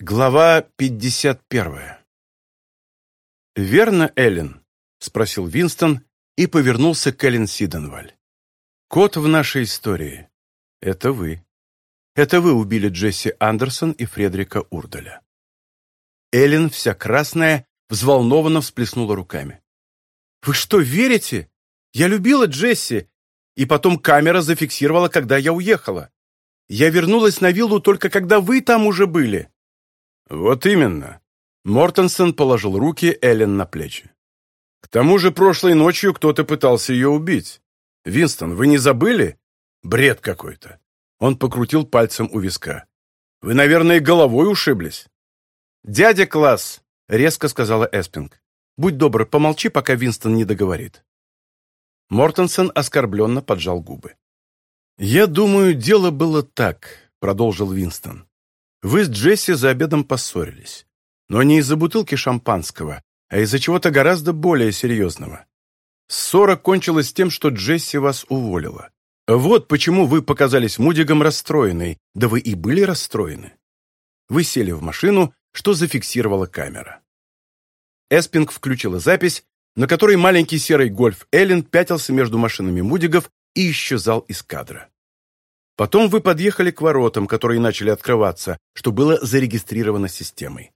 Глава 51. «Верно, Эллен?» — спросил Винстон и повернулся к Эллен Сиденваль. «Кот в нашей истории. Это вы. Это вы убили Джесси Андерсон и Фредрика Урдаля». Эллен, вся красная, взволнованно всплеснула руками. «Вы что, верите? Я любила Джесси, и потом камера зафиксировала, когда я уехала. Я вернулась на виллу только когда вы там уже были». Вот именно. Мортенсон положил руки Эллен на плечи. К тому же прошлой ночью кто-то пытался ее убить. Винстон, вы не забыли? Бред какой-то. Он покрутил пальцем у виска. Вы, наверное, головой ушиблись. «Дядя Класс!» — резко сказала Эспинг. «Будь добр, помолчи, пока Винстон не договорит». Мортенсон оскорбленно поджал губы. «Я думаю, дело было так», — продолжил Винстон. Вы с Джесси за обедом поссорились. Но не из-за бутылки шампанского, а из-за чего-то гораздо более серьезного. Ссора кончилась тем, что Джесси вас уволила. Вот почему вы показались Мудигом расстроенной, да вы и были расстроены. Вы сели в машину, что зафиксировала камера. Эспинг включила запись, на которой маленький серый гольф Эллен пятился между машинами Мудигов и исчезал из кадра. Потом вы подъехали к воротам, которые начали открываться, что было зарегистрировано системой.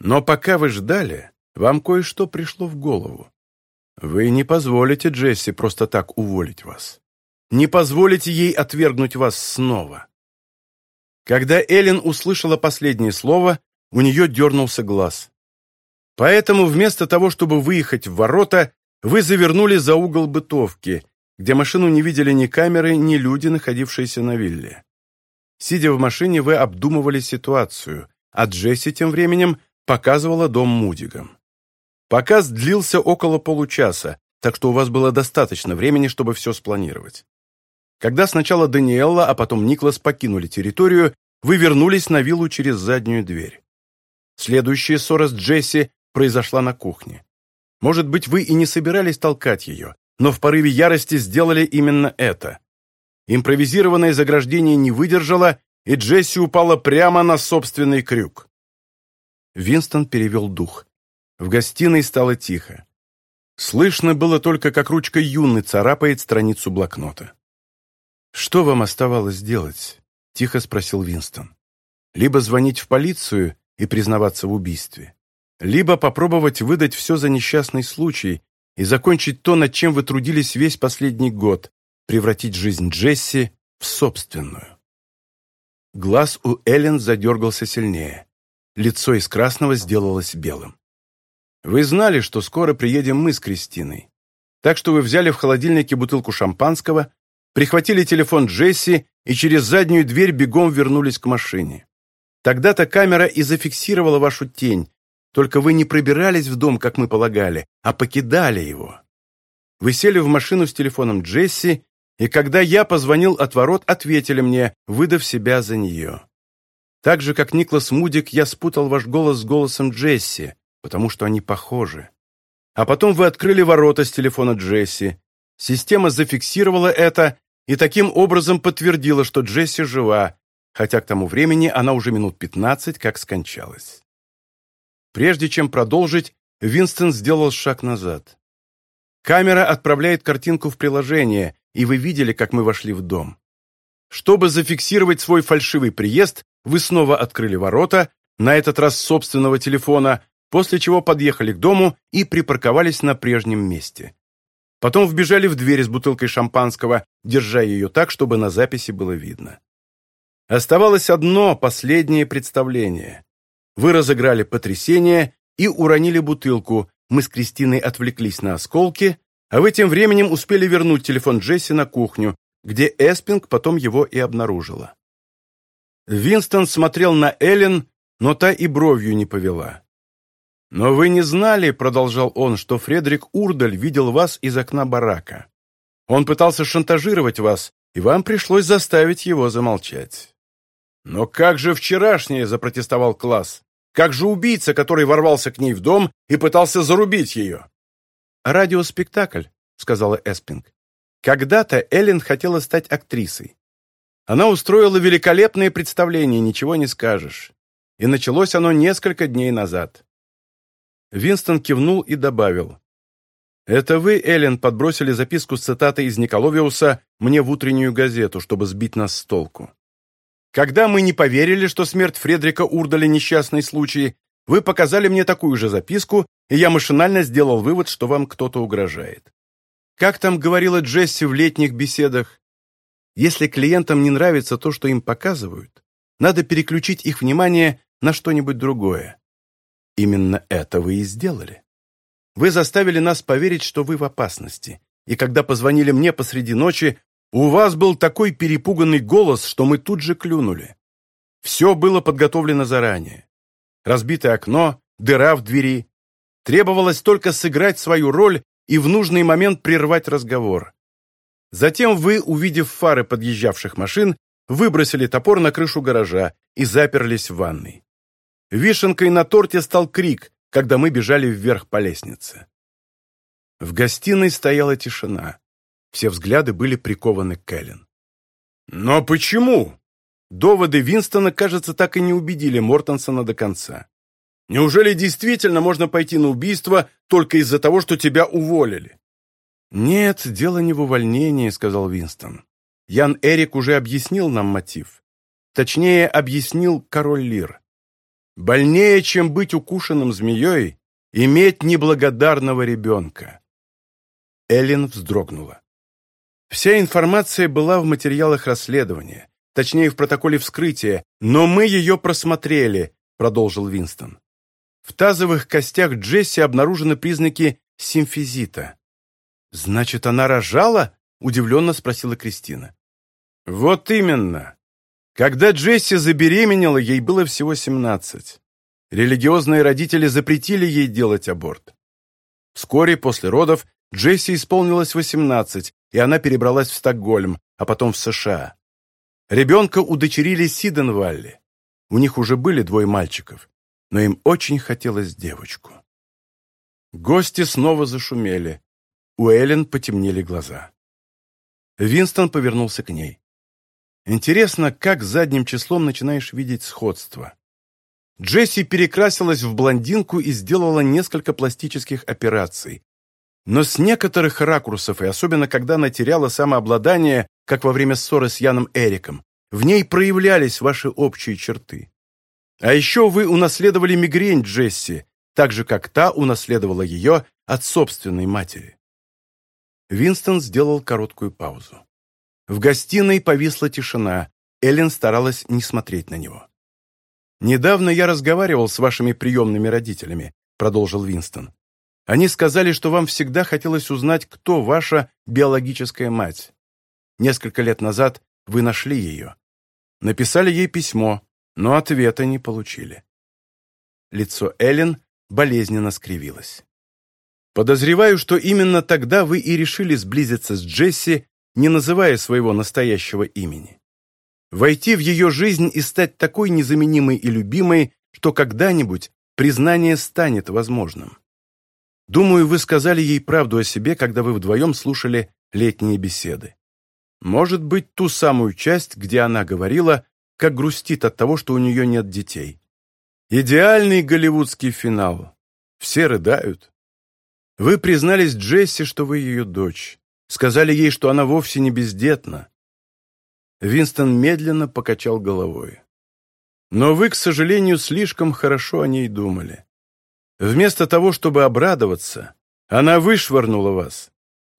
Но пока вы ждали, вам кое-что пришло в голову. Вы не позволите Джесси просто так уволить вас. Не позволите ей отвергнуть вас снова. Когда Эллен услышала последнее слово, у нее дернулся глаз. Поэтому вместо того, чтобы выехать в ворота, вы завернули за угол бытовки, где машину не видели ни камеры, ни люди, находившиеся на вилле. Сидя в машине, вы обдумывали ситуацию, а Джесси тем временем показывала дом Мудигам. Показ длился около получаса, так что у вас было достаточно времени, чтобы все спланировать. Когда сначала Даниэлла, а потом Никлас покинули территорию, вы вернулись на виллу через заднюю дверь. Следующая ссора с Джесси произошла на кухне. Может быть, вы и не собирались толкать ее, но в порыве ярости сделали именно это. Импровизированное заграждение не выдержало, и Джесси упала прямо на собственный крюк. Винстон перевел дух. В гостиной стало тихо. Слышно было только, как ручка Юны царапает страницу блокнота. «Что вам оставалось делать?» — тихо спросил Винстон. «Либо звонить в полицию и признаваться в убийстве, либо попробовать выдать все за несчастный случай, и закончить то, над чем вы трудились весь последний год, превратить жизнь Джесси в собственную. Глаз у Эллен задергался сильнее. Лицо из красного сделалось белым. «Вы знали, что скоро приедем мы с Кристиной. Так что вы взяли в холодильнике бутылку шампанского, прихватили телефон Джесси и через заднюю дверь бегом вернулись к машине. Тогда-то камера и зафиксировала вашу тень, только вы не пробирались в дом, как мы полагали, а покидали его. Вы сели в машину с телефоном Джесси, и когда я позвонил от ворот, ответили мне, выдав себя за нее. Так же, как Никлас Мудик, я спутал ваш голос с голосом Джесси, потому что они похожи. А потом вы открыли ворота с телефона Джесси. Система зафиксировала это и таким образом подтвердила, что Джесси жива, хотя к тому времени она уже минут пятнадцать как скончалась. Прежде чем продолжить, Винстон сделал шаг назад. Камера отправляет картинку в приложение, и вы видели, как мы вошли в дом. Чтобы зафиксировать свой фальшивый приезд, вы снова открыли ворота, на этот раз с собственного телефона, после чего подъехали к дому и припарковались на прежнем месте. Потом вбежали в дверь с бутылкой шампанского, держа ее так, чтобы на записи было видно. Оставалось одно последнее представление. Вы разыграли потрясение и уронили бутылку. Мы с Кристиной отвлеклись на осколки, а вы тем временем успели вернуть телефон Джесси на кухню, где Эспинг потом его и обнаружила. Винстон смотрел на Эллен, но та и бровью не повела. «Но вы не знали, — продолжал он, — что Фредерик Урдаль видел вас из окна барака. Он пытался шантажировать вас, и вам пришлось заставить его замолчать. Но как же вчерашнее запротестовал класс. Как же убийца, который ворвался к ней в дом и пытался зарубить ее? «Радиоспектакль», — сказала Эспинг. Когда-то Эллен хотела стать актрисой. Она устроила великолепное представление, ничего не скажешь. И началось оно несколько дней назад. Винстон кивнул и добавил. «Это вы, Эллен, подбросили записку с цитатой из Николовиуса мне в утреннюю газету, чтобы сбить нас с толку. Когда мы не поверили, что смерть Фредрика Урдали – несчастный случай, вы показали мне такую же записку, и я машинально сделал вывод, что вам кто-то угрожает. Как там говорила Джесси в летних беседах? Если клиентам не нравится то, что им показывают, надо переключить их внимание на что-нибудь другое. Именно это вы и сделали. Вы заставили нас поверить, что вы в опасности. И когда позвонили мне посреди ночи, у вас был такой перепуганный голос, что мы тут же клюнули. Все было подготовлено заранее. Разбитое окно, дыра в двери. Требовалось только сыграть свою роль и в нужный момент прервать разговор. Затем вы, увидев фары подъезжавших машин, выбросили топор на крышу гаража и заперлись в ванной. Вишенкой на торте стал крик, когда мы бежали вверх по лестнице. В гостиной стояла тишина. Все взгляды были прикованы к Кэлен. «Но почему?» Доводы Винстона, кажется, так и не убедили Мортенсона до конца. «Неужели действительно можно пойти на убийство только из-за того, что тебя уволили?» «Нет, дело не в увольнении», — сказал Винстон. «Ян Эрик уже объяснил нам мотив. Точнее, объяснил король Лир. Больнее, чем быть укушенным змеей, иметь неблагодарного ребенка». Эллен вздрогнула. Вся информация была в материалах расследования, точнее, в протоколе вскрытия, но мы ее просмотрели, продолжил Винстон. В тазовых костях Джесси обнаружены признаки симфизита. «Значит, она рожала?» – удивленно спросила Кристина. «Вот именно. Когда Джесси забеременела, ей было всего семнадцать. Религиозные родители запретили ей делать аборт. Вскоре после родов Джесси исполнилось восемнадцать и она перебралась в Стокгольм, а потом в США. Ребенка удочерили Сиденвалли. У них уже были двое мальчиков, но им очень хотелось девочку. Гости снова зашумели. У Эллен потемнели глаза. Винстон повернулся к ней. «Интересно, как задним числом начинаешь видеть сходство?» Джесси перекрасилась в блондинку и сделала несколько пластических операций, но с некоторых ракурсов, и особенно когда она теряла самообладание, как во время ссоры с Яном Эриком, в ней проявлялись ваши общие черты. А еще вы унаследовали мигрень Джесси, так же, как та унаследовала ее от собственной матери. Винстон сделал короткую паузу. В гостиной повисла тишина. Эллен старалась не смотреть на него. «Недавно я разговаривал с вашими приемными родителями», — продолжил Винстон. Они сказали, что вам всегда хотелось узнать, кто ваша биологическая мать. Несколько лет назад вы нашли ее. Написали ей письмо, но ответа не получили. Лицо Эллен болезненно скривилось. Подозреваю, что именно тогда вы и решили сблизиться с Джесси, не называя своего настоящего имени. Войти в ее жизнь и стать такой незаменимой и любимой, что когда-нибудь признание станет возможным. Думаю, вы сказали ей правду о себе, когда вы вдвоем слушали летние беседы. Может быть, ту самую часть, где она говорила, как грустит от того, что у нее нет детей. Идеальный голливудский финал. Все рыдают. Вы признались Джесси, что вы ее дочь. Сказали ей, что она вовсе не бездетна. Винстон медленно покачал головой. Но вы, к сожалению, слишком хорошо о ней думали. Вместо того, чтобы обрадоваться, она вышвырнула вас,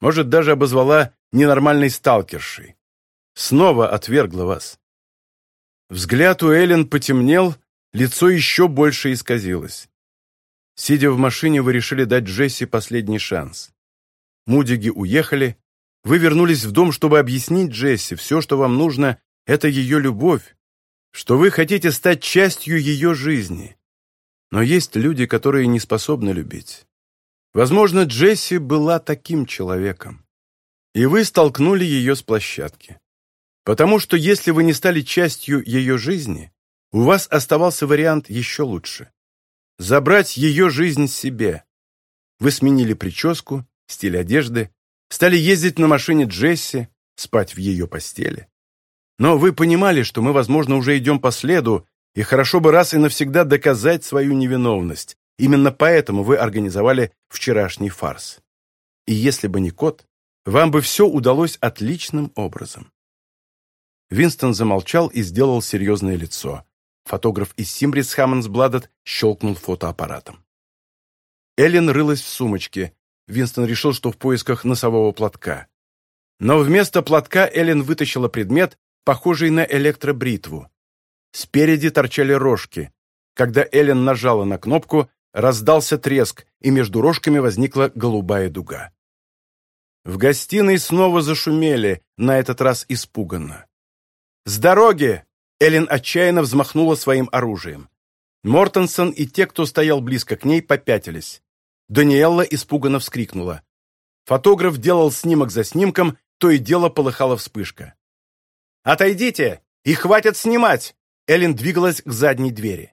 может, даже обозвала ненормальной сталкершей. Снова отвергла вас. Взгляд у Эллен потемнел, лицо еще больше исказилось. Сидя в машине, вы решили дать Джесси последний шанс. Мудиги уехали, вы вернулись в дом, чтобы объяснить Джесси, все, что вам нужно, это ее любовь, что вы хотите стать частью ее жизни, но есть люди, которые не способны любить. Возможно, Джесси была таким человеком. И вы столкнули ее с площадки. Потому что если вы не стали частью ее жизни, у вас оставался вариант еще лучше. Забрать ее жизнь себе. Вы сменили прическу, стиль одежды, стали ездить на машине Джесси, спать в ее постели. Но вы понимали, что мы, возможно, уже идем по следу, и хорошо бы раз и навсегда доказать свою невиновность. Именно поэтому вы организовали вчерашний фарс. И если бы не кот, вам бы все удалось отличным образом». Винстон замолчал и сделал серьезное лицо. Фотограф из Симбрис Хаммонсбладет щелкнул фотоаппаратом. Эллен рылась в сумочке. Винстон решил, что в поисках носового платка. Но вместо платка Эллен вытащила предмет, похожий на электробритву. Спереди торчали рожки. Когда Эллен нажала на кнопку, раздался треск, и между рожками возникла голубая дуга. В гостиной снова зашумели, на этот раз испуганно. «С дороги!» — Эллен отчаянно взмахнула своим оружием. Мортенсон и те, кто стоял близко к ней, попятились. Даниэлла испуганно вскрикнула. Фотограф делал снимок за снимком, то и дело полыхала вспышка. «Отойдите! И хватит снимать!» Эллен двигалась к задней двери.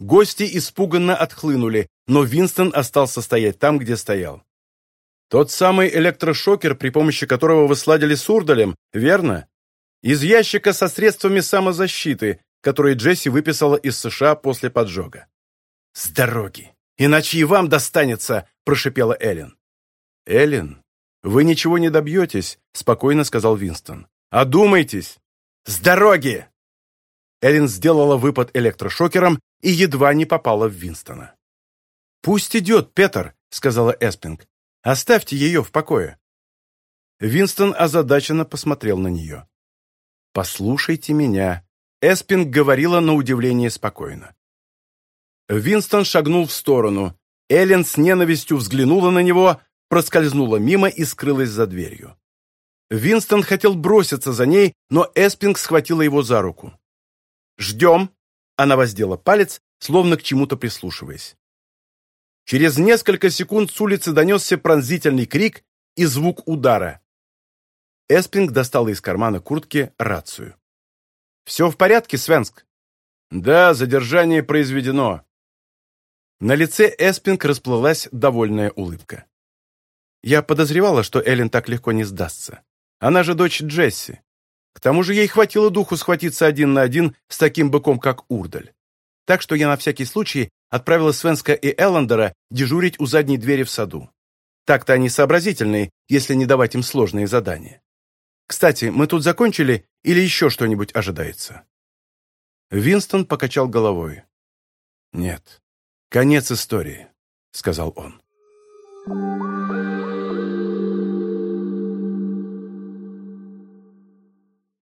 Гости испуганно отхлынули, но Винстон остался стоять там, где стоял. «Тот самый электрошокер, при помощи которого вы сладили с Урдалем, верно? Из ящика со средствами самозащиты, которые Джесси выписала из США после поджога». «С дороги! Иначе и вам достанется!» – прошипела Эллен. «Эллен, вы ничего не добьетесь», – спокойно сказал Винстон. «Одумайтесь!» «С дороги!» Эллен сделала выпад электрошокером и едва не попала в Винстона. «Пусть идет, Петер», — сказала Эспинг. «Оставьте ее в покое». Винстон озадаченно посмотрел на нее. «Послушайте меня», — Эспинг говорила на удивление спокойно. Винстон шагнул в сторону. Эллен с ненавистью взглянула на него, проскользнула мимо и скрылась за дверью. Винстон хотел броситься за ней, но Эспинг схватила его за руку. Ждем!» Она воздела палец, словно к чему-то прислушиваясь. Через несколько секунд с улицы донесся пронзительный крик и звук удара. Эспинг достала из кармана куртки рацию. «Все в порядке, Свенск?» «Да, задержание произведено». На лице Эспинг расплылась довольная улыбка. «Я подозревала, что Эллен так легко не сдастся. Она же дочь Джесси. К тому же ей хватило духу схватиться один на один с таким быком, как Урдаль. Так что я на всякий случай отправила Свенска и Эллендера дежурить у задней двери в саду. Так-то они сообразительные, если не давать им сложные задания. Кстати, мы тут закончили или еще что-нибудь ожидается?» Винстон покачал